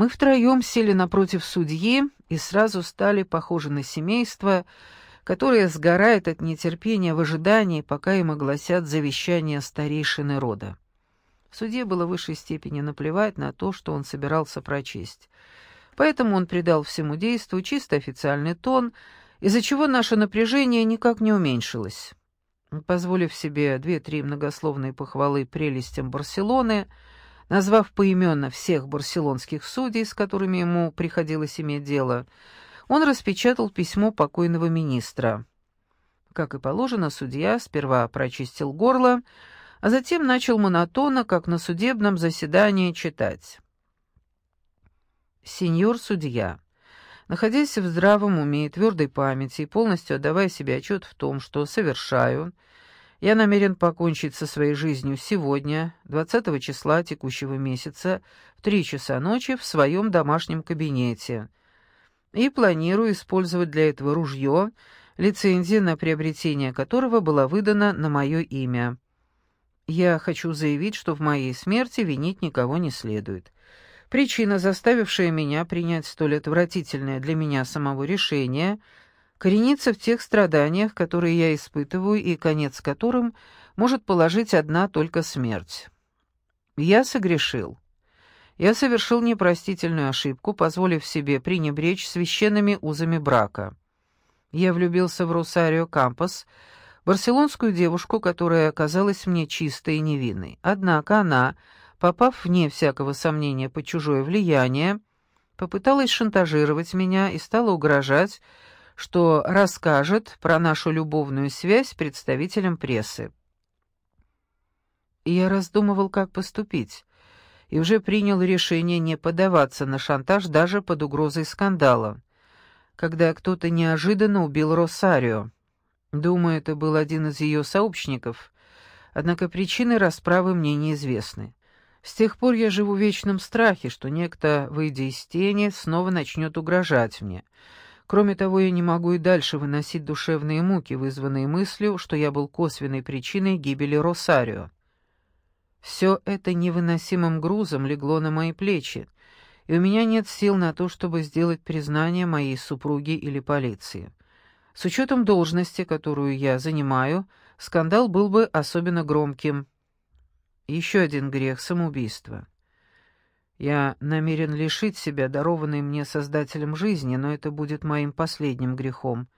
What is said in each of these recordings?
Мы втроем сели напротив судьи и сразу стали похожи на семейство, которое сгорает от нетерпения в ожидании, пока им огласят завещание старейшины рода. Судье было в высшей степени наплевать на то, что он собирался прочесть. Поэтому он придал всему действу чисто официальный тон, из-за чего наше напряжение никак не уменьшилось. Позволив себе две-три многословные похвалы прелестям Барселоны, назвав поименно всех барселонских судей, с которыми ему приходилось иметь дело, он распечатал письмо покойного министра. Как и положено, судья сперва прочистил горло, а затем начал монотонно, как на судебном заседании, читать. «Сеньор судья, находясь в здравом уме и твердой памяти и полностью отдавая себе отчет в том, что совершаю, я намерен покончить со своей жизнью сегодня, 20 числа текущего месяца, в 3 часа ночи в своем домашнем кабинете, и планирую использовать для этого ружье, лицензия на приобретение которого была выдана на мое имя». Я хочу заявить, что в моей смерти винить никого не следует. Причина, заставившая меня принять столь отвратительное для меня самого решение, коренится в тех страданиях, которые я испытываю и конец которым может положить одна только смерть. Я согрешил. Я совершил непростительную ошибку, позволив себе пренебречь священными узами брака. Я влюбился в Росарио Кампос, барселонскую девушку, которая оказалась мне чистой и невинной. Однако она, попав вне всякого сомнения под чужое влияние, попыталась шантажировать меня и стала угрожать, что расскажет про нашу любовную связь представителям прессы. Я раздумывал, как поступить, и уже принял решение не поддаваться на шантаж даже под угрозой скандала, когда кто-то неожиданно убил Росарио. Думаю, это был один из ее сообщников, однако причины расправы мне неизвестны. С тех пор я живу в вечном страхе, что некто, выйдя из тени, снова начнет угрожать мне. Кроме того, я не могу и дальше выносить душевные муки, вызванные мыслью, что я был косвенной причиной гибели Росарио. Все это невыносимым грузом легло на мои плечи, и у меня нет сил на то, чтобы сделать признание моей супруги или полиции. С учетом должности, которую я занимаю, скандал был бы особенно громким. Еще один грех — самоубийство. Я намерен лишить себя дарованной мне Создателем жизни, но это будет моим последним грехом.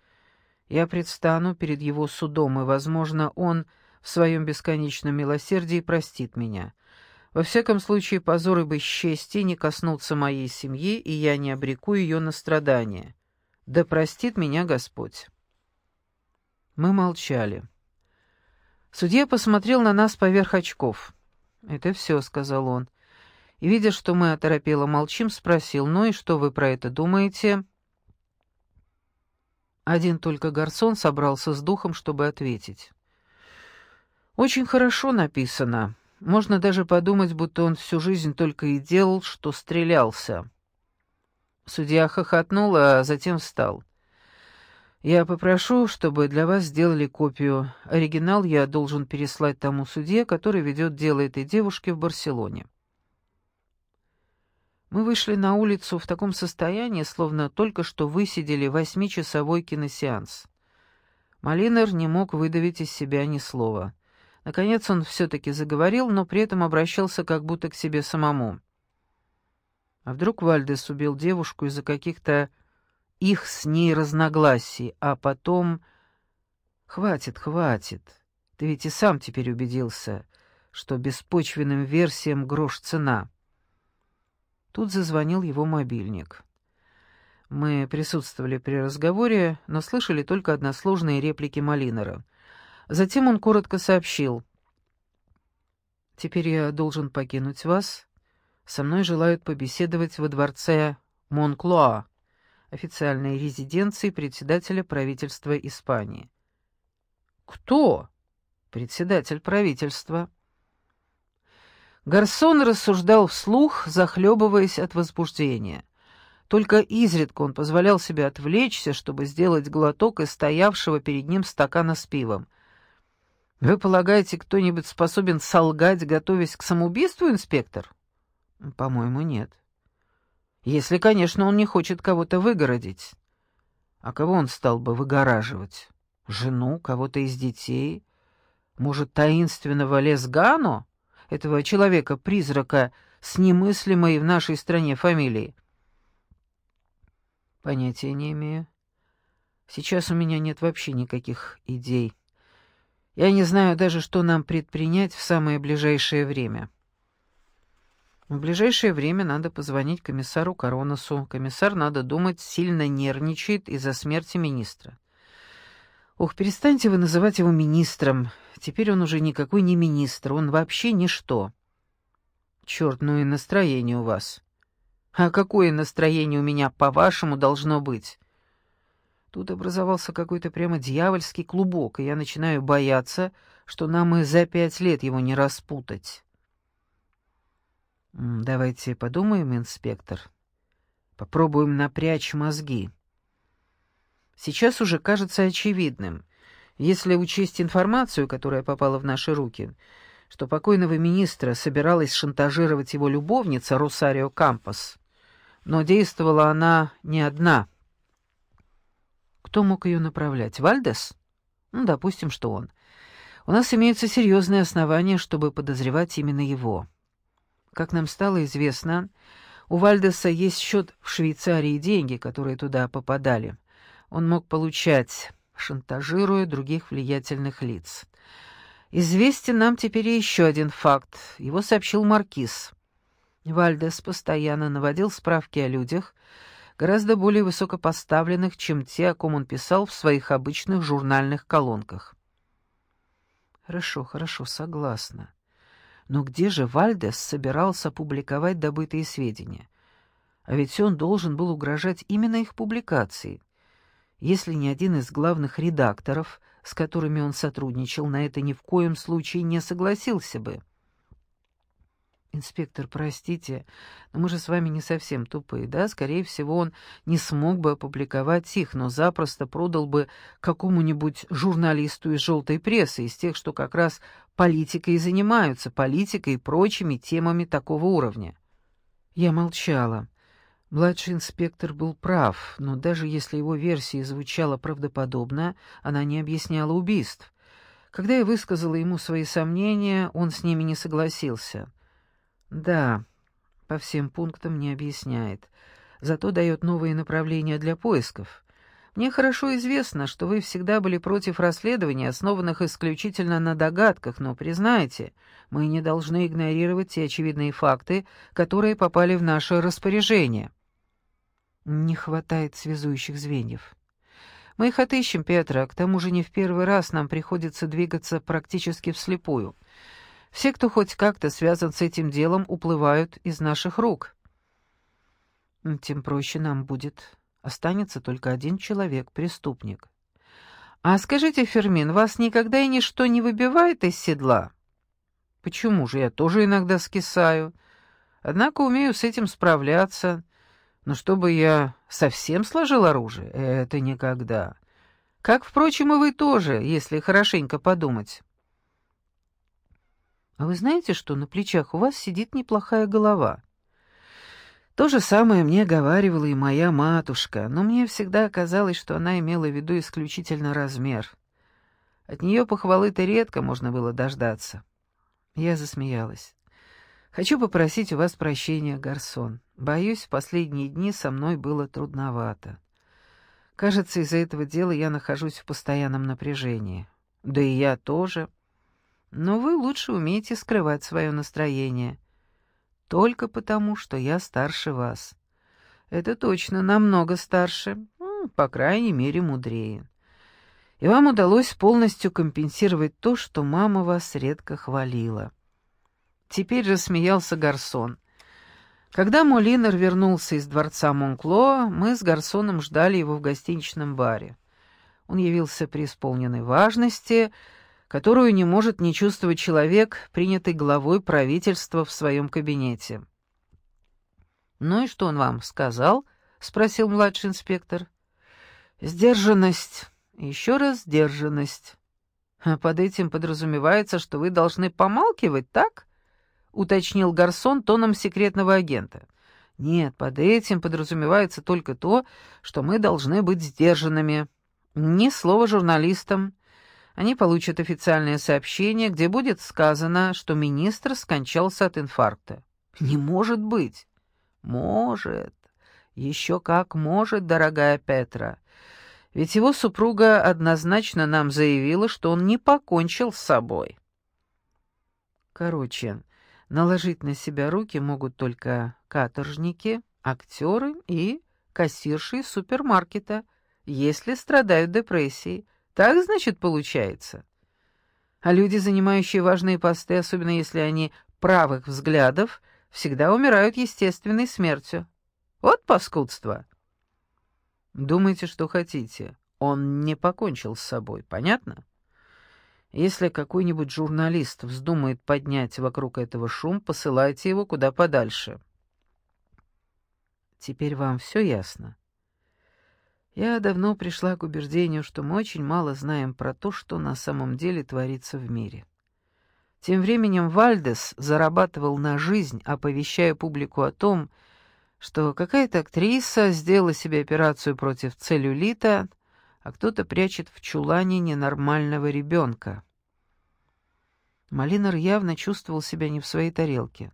Я предстану перед его судом, и, возможно, он в своем бесконечном милосердии простит меня. Во всяком случае, позор и бесчестие не коснутся моей семьи, и я не обреку ее на страдания. Да простит меня Господь. Мы молчали. Судья посмотрел на нас поверх очков. «Это все», — сказал он. И, видя, что мы оторопело молчим, спросил, «Ну и что вы про это думаете?» Один только Гарсон собрался с духом, чтобы ответить. «Очень хорошо написано. Можно даже подумать, будто он всю жизнь только и делал, что стрелялся». Судья хохотнул, а затем встал. «Я попрошу, чтобы для вас сделали копию. Оригинал я должен переслать тому судье, который ведет дело этой девушки в Барселоне». Мы вышли на улицу в таком состоянии, словно только что высидели восьмичасовой киносеанс. Малинер не мог выдавить из себя ни слова. Наконец он все-таки заговорил, но при этом обращался как будто к себе самому. А вдруг Вальдес убил девушку из-за каких-то их с ней разногласий, а потом... Хватит, хватит. Ты ведь и сам теперь убедился, что беспочвенным версиям грош цена. Тут зазвонил его мобильник. Мы присутствовали при разговоре, но слышали только односложные реплики Малинера. Затем он коротко сообщил. «Теперь я должен покинуть вас. Со мной желают побеседовать во дворце Монклоа, официальной резиденции председателя правительства Испании». «Кто?» «Председатель правительства». Гарсон рассуждал вслух, захлебываясь от возбуждения. Только изредка он позволял себе отвлечься, чтобы сделать глоток из стоявшего перед ним стакана с пивом. «Вы полагаете, кто-нибудь способен солгать, готовясь к самоубийству, инспектор?» «По-моему, нет». Если, конечно, он не хочет кого-то выгородить. А кого он стал бы выгораживать? Жену, кого-то из детей? Может, таинственного Лесгану, этого человека-призрака с немыслимой в нашей стране фамилией? Понятия не имею. Сейчас у меня нет вообще никаких идей. Я не знаю даже, что нам предпринять в самое ближайшее время. В ближайшее время надо позвонить комиссару Короносу. Комиссар, надо думать, сильно нервничает из-за смерти министра. Ох, перестаньте вы называть его министром. Теперь он уже никакой не министр, он вообще ничто. Черт, ну и настроение у вас. А какое настроение у меня, по-вашему, должно быть? Тут образовался какой-то прямо дьявольский клубок, и я начинаю бояться, что нам и за пять лет его не распутать. Давайте подумаем, инспектор. Попробуем напрячь мозги. Сейчас уже кажется очевидным, если учесть информацию, которая попала в наши руки, что покойного министра собиралась шантажировать его любовница Росарио Кампос. Но действовала она не одна. Кто мог ее направлять? Вальдес? Ну, допустим, что он. У нас имеются серьезные основания, чтобы подозревать именно его. Как нам стало известно, у Вальдеса есть счет в Швейцарии и деньги, которые туда попадали. Он мог получать, шантажируя других влиятельных лиц. Известен нам теперь еще один факт. Его сообщил Маркиз. Вальдес постоянно наводил справки о людях, гораздо более высокопоставленных, чем те, о ком он писал в своих обычных журнальных колонках. Хорошо, хорошо, согласна. Но где же Вальдес собирался публиковать добытые сведения? А ведь он должен был угрожать именно их публикацией. Если ни один из главных редакторов, с которыми он сотрудничал, на это ни в коем случае не согласился бы. «Инспектор, простите, но мы же с вами не совсем тупые, да? Скорее всего, он не смог бы опубликовать их, но запросто продал бы какому-нибудь журналисту из желтой прессы, из тех, что как раз политикой занимаются, политикой и прочими темами такого уровня». Я молчала. Младший инспектор был прав, но даже если его версия звучала правдоподобно, она не объясняла убийств. Когда я высказала ему свои сомнения, он с ними не согласился — да, по всем пунктам не объясняет, зато дает новые направления для поисков. Мне хорошо известно, что вы всегда были против расследований, основанных исключительно на догадках, но признайте, мы не должны игнорировать те очевидные факты, которые попали в наше распоряжение. Не хватает связующих звеньев. Мы их отыщем, Петра, к тому же не в первый раз нам приходится двигаться практически вслепую. Все, кто хоть как-то связан с этим делом, уплывают из наших рук. Тем проще нам будет. Останется только один человек, преступник. А скажите, Фермин, вас никогда и ничто не выбивает из седла? Почему же? Я тоже иногда скисаю. Однако умею с этим справляться. Но чтобы я совсем сложил оружие, это никогда. Как, впрочем, и вы тоже, если хорошенько подумать. А вы знаете, что на плечах у вас сидит неплохая голова? То же самое мне говаривала и моя матушка, но мне всегда казалось, что она имела в виду исключительно размер. От нее похвалы-то редко можно было дождаться. Я засмеялась. «Хочу попросить у вас прощения, Гарсон. Боюсь, в последние дни со мной было трудновато. Кажется, из-за этого дела я нахожусь в постоянном напряжении. Да и я тоже». Но вы лучше умеете скрывать свое настроение. Только потому, что я старше вас. Это точно намного старше, по крайней мере, мудрее. И вам удалось полностью компенсировать то, что мама вас редко хвалила. Теперь же смеялся Гарсон. Когда Молинер вернулся из дворца Монкло, мы с Гарсоном ждали его в гостиничном баре. Он явился при исполненной важности, которую не может не чувствовать человек, принятый главой правительства в своем кабинете. «Ну и что он вам сказал?» — спросил младший инспектор. «Сдержанность. Еще раз сдержанность. Под этим подразумевается, что вы должны помалкивать, так?» — уточнил Гарсон тоном секретного агента. Нет, под этим подразумевается только то, что мы должны быть сдержанными. Ни слова журналистам. Они получат официальное сообщение, где будет сказано, что министр скончался от инфаркта. Не может быть. Может. Еще как может, дорогая Петра. Ведь его супруга однозначно нам заявила, что он не покончил с собой. Короче, наложить на себя руки могут только каторжники, актеры и кассирши из супермаркета, если страдают депрессией. Так, значит, получается. А люди, занимающие важные посты, особенно если они правых взглядов, всегда умирают естественной смертью. Вот паскудство. Думайте, что хотите. Он не покончил с собой, понятно? Если какой-нибудь журналист вздумает поднять вокруг этого шум, посылайте его куда подальше. Теперь вам все ясно? Я давно пришла к убеждению, что мы очень мало знаем про то, что на самом деле творится в мире. Тем временем Вальдес зарабатывал на жизнь, оповещая публику о том, что какая-то актриса сделала себе операцию против целлюлита, а кто-то прячет в чулане ненормального ребенка. Малинар явно чувствовал себя не в своей тарелке.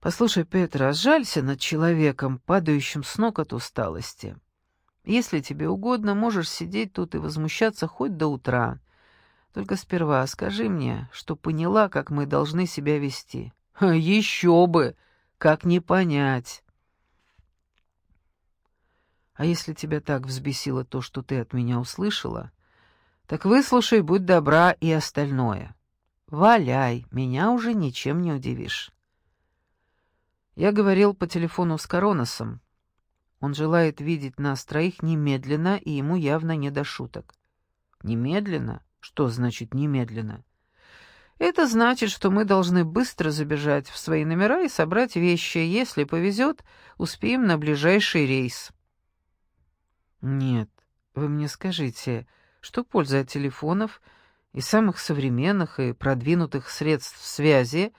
«Послушай, Петра, сжалься над человеком, падающим с ног от усталости. Если тебе угодно, можешь сидеть тут и возмущаться хоть до утра. Только сперва скажи мне, что поняла, как мы должны себя вести». «Еще бы!» Как не понять? А если тебя так взбесило то, что ты от меня услышала, так выслушай, будь добра, и остальное. Валяй, меня уже ничем не удивишь. Я говорил по телефону с Короносом. Он желает видеть нас троих немедленно, и ему явно не до шуток. Немедленно? Что значит немедленно? Это значит, что мы должны быстро забежать в свои номера и собрать вещи. Если повезет, успеем на ближайший рейс. Нет, вы мне скажите, что польза от телефонов и самых современных и продвинутых средств связи,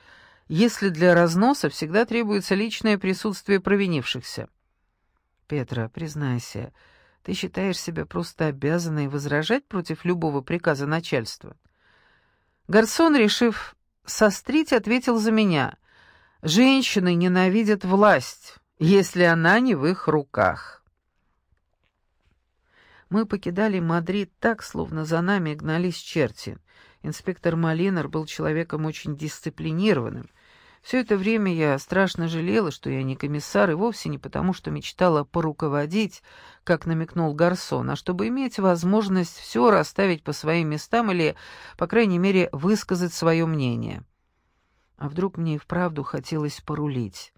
если для разноса всегда требуется личное присутствие провинившихся? Петра, признайся, ты считаешь себя просто обязанной возражать против любого приказа начальства? — Гарсон, решив сострить, ответил за меня. «Женщины ненавидят власть, если она не в их руках». Мы покидали Мадрид так, словно за нами гнались черти. Инспектор Малинар был человеком очень дисциплинированным, все это время я страшно жалела, что я не комиссар, и вовсе не потому, что мечтала поруководить, как намекнул Гарсон, а чтобы иметь возможность все расставить по своим местам или, по крайней мере, высказать свое мнение. А вдруг мне и вправду хотелось порулить?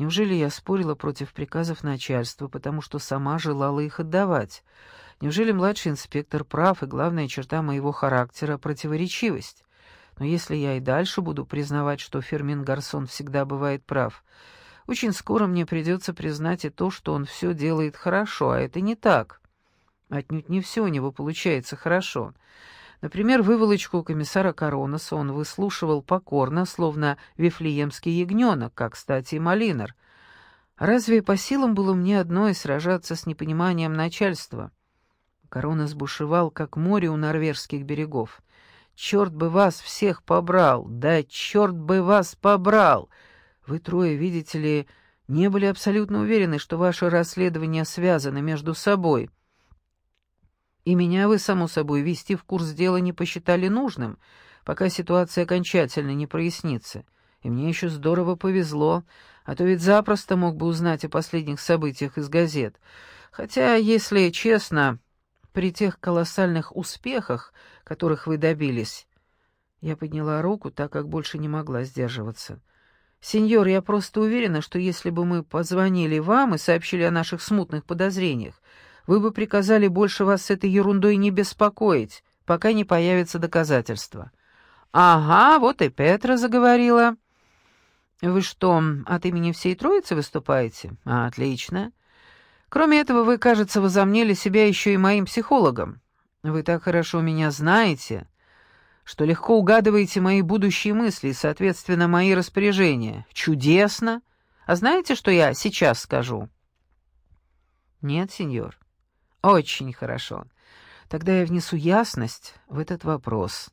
Неужели я спорила против приказов начальства, потому что сама желала их отдавать? Неужели младший инспектор прав, и главная черта моего характера — противоречивость? Но если я и дальше буду признавать, что Фермин Гарсон всегда бывает прав, очень скоро мне придется признать и то, что он все делает хорошо, а это не так. Отнюдь не все у него получается хорошо. Например, выволочку комиссара Коронаса он выслушивал покорно, словно вифлеемский ягненок, как, кстати, и Малинар. Разве по силам было мне одной сражаться с непониманием начальства? Коронас бушевал, как море у норвежских берегов. Черт бы вас всех побрал! Да черт бы вас побрал! Вы трое, видите ли, не были абсолютно уверены, что ваши расследования связаны между собой. И меня вы, само собой, вести в курс дела не посчитали нужным, пока ситуация окончательно не прояснится. И мне еще здорово повезло, а то ведь запросто мог бы узнать о последних событиях из газет. Хотя, если честно, при тех колоссальных успехах, которых вы добились. Я подняла руку, так как больше не могла сдерживаться. «Сеньор, я просто уверена, что если бы мы позвонили вам и сообщили о наших смутных подозрениях, вы бы приказали больше вас с этой ерундой не беспокоить, пока не появятся доказательства». «Ага, вот и Петра заговорила». «Вы что, от имени всей троицы выступаете? А, отлично. Кроме этого, вы, кажется, возомнили себя еще и моим психологом. Вы так хорошо меня знаете, что легко угадываете мои будущие мысли и, соответственно, мои распоряжения. Чудесно! А знаете, что я сейчас скажу?» «Нет, сеньор». «Очень хорошо. Тогда я внесу ясность в этот вопрос.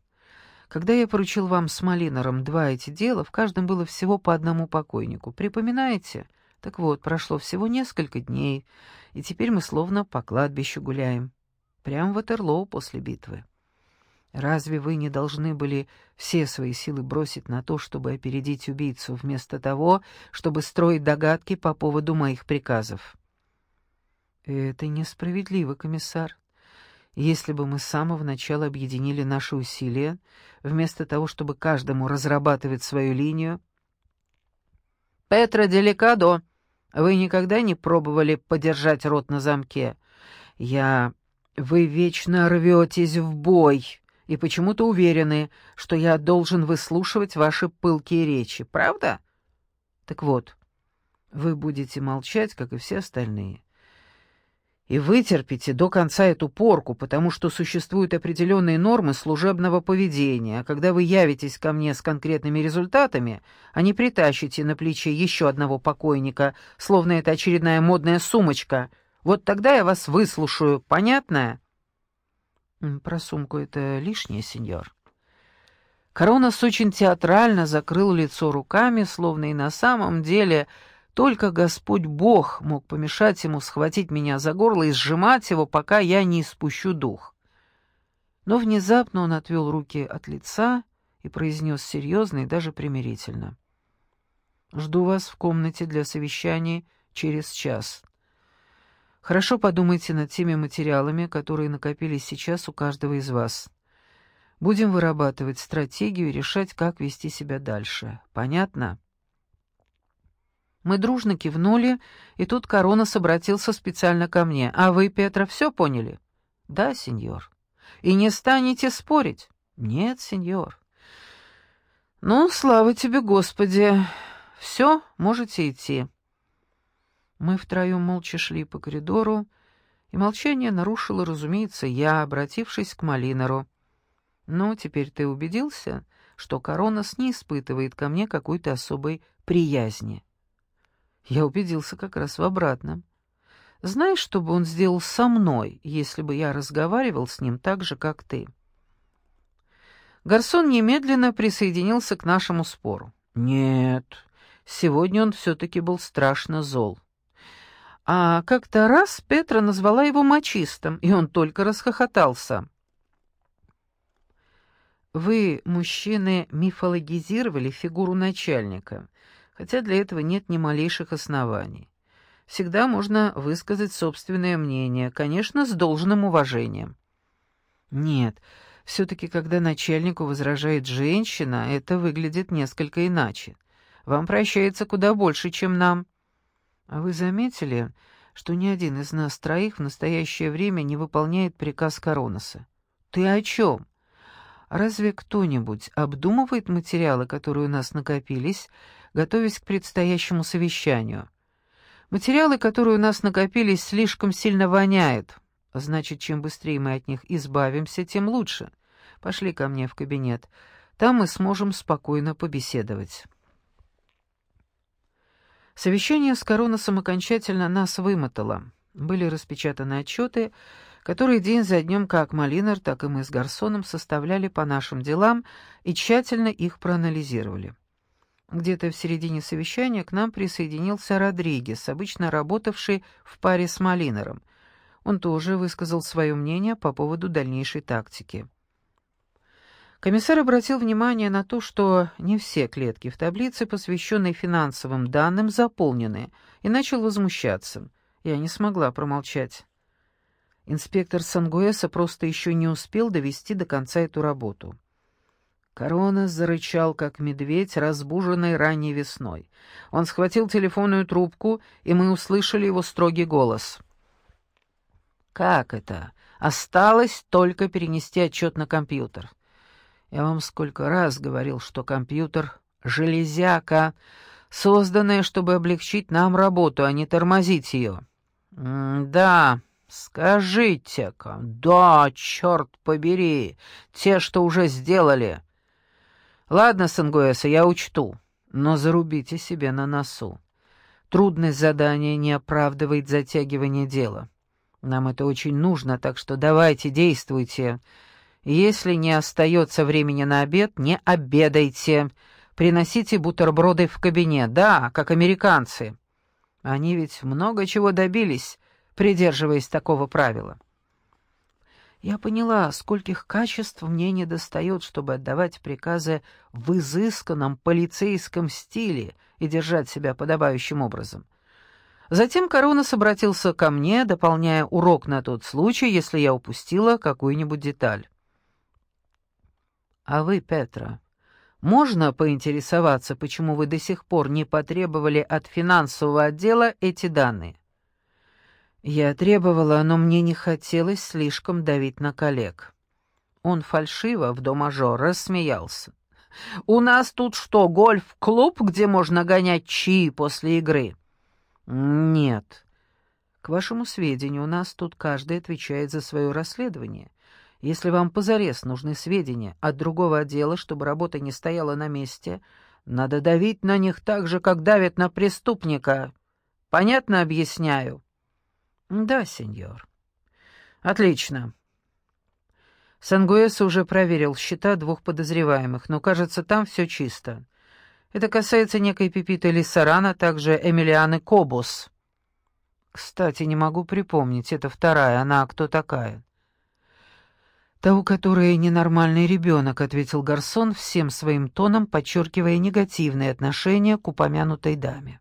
Когда я поручил вам с Малинором два эти дела, в каждом было всего по одному покойнику. Припоминаете? Так вот, прошло всего несколько дней, и теперь мы словно по кладбищу гуляем. Прямо в Ватерлоу после битвы. Разве вы не должны были все свои силы бросить на то, чтобы опередить убийцу, вместо того, чтобы строить догадки по поводу моих приказов? Это несправедливо, комиссар. Если бы мы с самого начала объединили наши усилия, вместо того, чтобы каждому разрабатывать свою линию... «Петро Деликадо, вы никогда не пробовали подержать рот на замке? Я... Вы вечно рветесь в бой и почему-то уверены, что я должен выслушивать ваши пылкие речи, правда? Так вот, вы будете молчать, как и все остальные и вытерпите до конца эту порку, потому что существуют определенные нормы служебного поведения, а когда вы явитесь ко мне с конкретными результатами, а не притащите на плече еще одного покойника, словно это очередная модная сумочка, вот тогда я вас выслушаю, понятно?» «Про сумку это лишнее, сеньор». Коронас очень театрально закрыл лицо руками, словно и на самом деле только Господь Бог мог помешать ему схватить меня за горло и сжимать его, пока я не испущу дух. Но внезапно он отвел руки от лица и произнес серьезно и даже примирительно. «Жду вас в комнате для совещаний через час. Хорошо подумайте над теми материалами, которые накопились сейчас у каждого из вас. Будем вырабатывать стратегию и решать, как вести себя дальше. Понятно?» Мы дружно кивнули, и тут Коронас обратился специально ко мне. «А вы, Петра, все поняли?» «Да, сеньор». «И не станете спорить?» «Нет, сеньор». «Ну, слава тебе, Господи! Все, можете идти». Мы втроем молча шли по коридору, и молчание нарушило, разумеется, я, обратившись к Малинору. «Ну, теперь ты убедился, что Коронас не испытывает ко мне какой-то особой приязни?» Я убедился как раз в обратном. Знаешь, что бы он сделал со мной, если бы я разговаривал с ним так же, как ты?» Гарсон немедленно присоединился к нашему спору. «Нет, сегодня он все-таки был страшно зол. А как-то раз Петра назвала его мачистом, и он только расхохотался». «Вы, мужчины, мифологизировали фигуру начальника хотя для этого нет ни малейших оснований. Всегда можно высказать собственное мнение, конечно, с должным уважением. Нет, все-таки, когда начальнику возражает женщина, это выглядит несколько иначе. Вам прощается куда больше, чем нам. А вы заметили, что ни один из нас троих в настоящее время не выполняет приказ Короноса? Ты о чем? Разве кто-нибудь обдумывает материалы, которые у нас накопились, готовясь к предстоящему совещанию. Материалы, которые у нас накопились, слишком сильно воняют. Значит, чем быстрее мы от них избавимся, тем лучше. Пошли ко мне в кабинет. Там мы сможем спокойно побеседовать. Совещание с Короносом окончательно нас вымотало. Были распечатаны отчеты, которые день за днем как Малинар, так и мы с Гарсоном составляли по нашим делам и тщательно их проанализировали. Где-то в середине совещания к нам присоединился Родригес, обычно работавший в паре с Малинером. Он тоже высказал свое мнение по поводу дальнейшей тактики. Комиссар обратил внимание на то, что не все клетки в таблице, посвященной финансовым данным, заполнены, и начал возмущаться. Я не смогла промолчать. Инспектор Сангуэса просто еще не успел довести до конца эту работу. Корона зарычал, как медведь, разбуженный ранней весной. Он схватил телефонную трубку, и мы услышали его строгий голос. «Как это? Осталось только перенести отчет на компьютер. Я вам сколько раз говорил, что компьютер — железяка, созданная, чтобы облегчить нам работу, а не тормозить ее». «Да, скажите-ка, да, черт побери, те, что уже сделали». «Ладно, Сангуэса, я учту, но зарубите себе на носу. Трудность задания не оправдывает затягивание дела. Нам это очень нужно, так что давайте, действуйте. Если не остается времени на обед, не обедайте. Приносите бутерброды в кабинет, да, как американцы. Они ведь много чего добились, придерживаясь такого правила. Я поняла, скольких качеств мне недостает, чтобы отдавать приказы в изысканном полицейском стиле и держать себя подобающим образом. Затем Коронас обратился ко мне, дополняя урок на тот случай, если я упустила какую-нибудь деталь. «А вы, Петра, можно поинтересоваться, почему вы до сих пор не потребовали от финансового отдела эти данные?» Я требовала, но мне не хотелось слишком давить на коллег. Он фальшиво в до-мажор рассмеялся. «У нас тут что, гольф-клуб, где можно гонять чаи после игры?» «Нет. К вашему сведению, у нас тут каждый отвечает за свое расследование. Если вам позарез нужны сведения от другого отдела, чтобы работа не стояла на месте, надо давить на них так же, как давят на преступника. Понятно объясняю?» «Да, сеньор». «Отлично». Сангуэса уже проверил счета двух подозреваемых, но, кажется, там все чисто. Это касается некой Пепиты Лиссарана, также Эмилианы Кобус. Кстати, не могу припомнить, это вторая, она кто такая? «Та, у которой ненормальный ребенок», — ответил Гарсон всем своим тоном, подчеркивая негативное отношение к упомянутой даме.